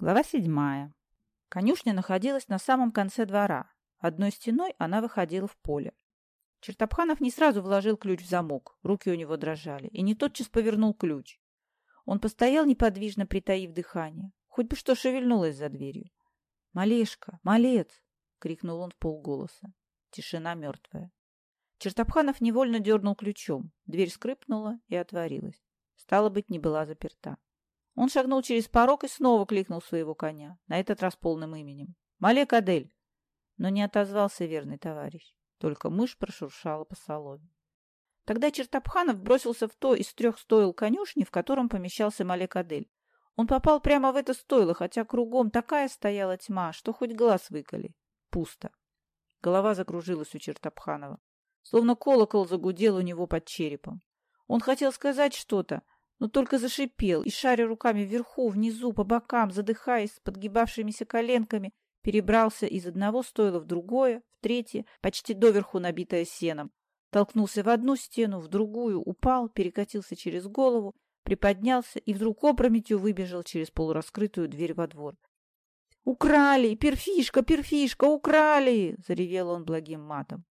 Глава седьмая. Конюшня находилась на самом конце двора. Одной стеной она выходила в поле. Чертопханов не сразу вложил ключ в замок, руки у него дрожали, и не тотчас повернул ключ. Он постоял неподвижно, притаив дыхание. Хоть бы что шевельнулось за дверью. «Малешка! Малец!» — крикнул он в полголоса. Тишина мертвая. Чертопханов невольно дернул ключом. Дверь скрипнула и отворилась. Стало быть, не была заперта. Он шагнул через порог и снова кликнул своего коня, на этот раз полным именем. «Малек Адель!» Но не отозвался верный товарищ. Только мышь прошуршала по соломе. Тогда Чертопханов бросился в то из трех стойл конюшни, в котором помещался Малек Адель. Он попал прямо в это стойло, хотя кругом такая стояла тьма, что хоть глаз выколи. Пусто. Голова закружилась у Чертопханова. Словно колокол загудел у него под черепом. Он хотел сказать что-то, но только зашипел и, шаря руками вверху, внизу, по бокам, задыхаясь с подгибавшимися коленками, перебрался из одного стойла в другое, в третье, почти доверху набитое сеном. Толкнулся в одну стену, в другую, упал, перекатился через голову, приподнялся и вдруг опрометью выбежал через полураскрытую дверь во двор. «Украли! Перфишка! Перфишка! Украли!» — заревел он благим матом.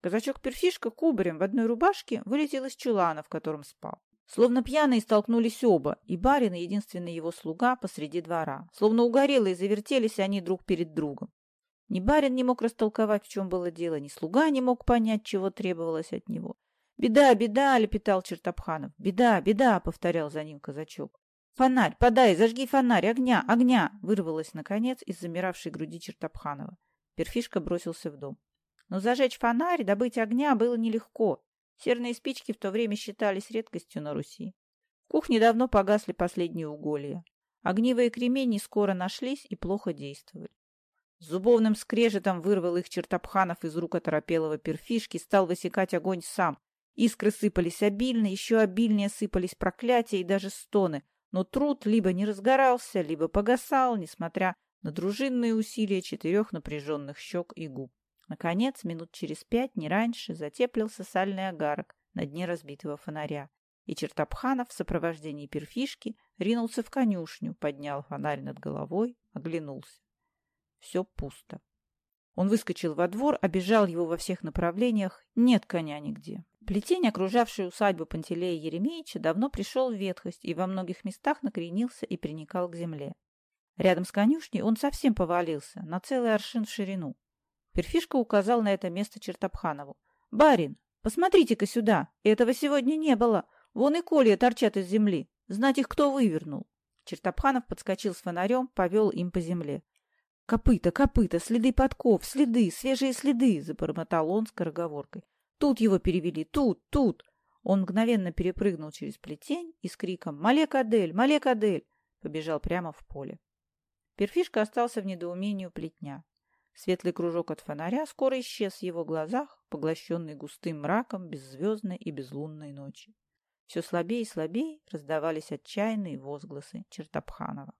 Казачок-перфишка кубарем в одной рубашке вылетел из чулана, в котором спал. Словно пьяные столкнулись оба, и барин, и единственный его слуга, посреди двора. Словно угорелые завертелись они друг перед другом. Ни барин не мог растолковать, в чем было дело, ни слуга не мог понять, чего требовалось от него. «Беда, беда!» — лепетал Чертопханов. «Беда, беда!» — повторял за ним казачок. «Фонарь! Подай! Зажги фонарь! Огня! Огня!» — вырвалось, наконец, из замиравшей груди Чертопханова. Перфишка бросился в дом. Но зажечь фонарь, добыть огня было нелегко. Серные спички в то время считались редкостью на Руси. В кухне давно погасли последние уголья. Огнивые кремени скоро нашлись и плохо действовали. С зубовным скрежетом вырвал их чертопханов из рук оторопелого перфишки, стал высекать огонь сам. Искры сыпались обильно, еще обильнее сыпались проклятия и даже стоны, но труд либо не разгорался, либо погасал, несмотря на дружинные усилия четырех напряженных щек и губ. Наконец, минут через пять, не раньше, затеплился сальный огарок на дне разбитого фонаря, и Чертопханов в сопровождении перфишки ринулся в конюшню, поднял фонарь над головой, оглянулся. Все пусто. Он выскочил во двор, обежал его во всех направлениях. Нет коня нигде. Плетень, окружавший усадьбу Пантелея Еремеевича, давно пришел в ветхость и во многих местах накренился и приникал к земле. Рядом с конюшней он совсем повалился, на целый аршин в ширину. Перфишка указал на это место Чертопханову. «Барин, посмотрите-ка сюда! Этого сегодня не было! Вон и колья торчат из земли! Знать их кто вывернул!» Чертопханов подскочил с фонарем, повел им по земле. «Копыта, копыта, следы подков, следы, свежие следы!» — забормотал он скороговоркой. «Тут его перевели, тут, тут!» Он мгновенно перепрыгнул через плетень и с криком «Малек Адель! Малек Адель!» побежал прямо в поле. Перфишка остался в недоумении у плетня. Светлый кружок от фонаря скоро исчез в его глазах, поглощенный густым мраком беззвездной и безлунной ночи. Все слабее и слабее раздавались отчаянные возгласы Чертопханова.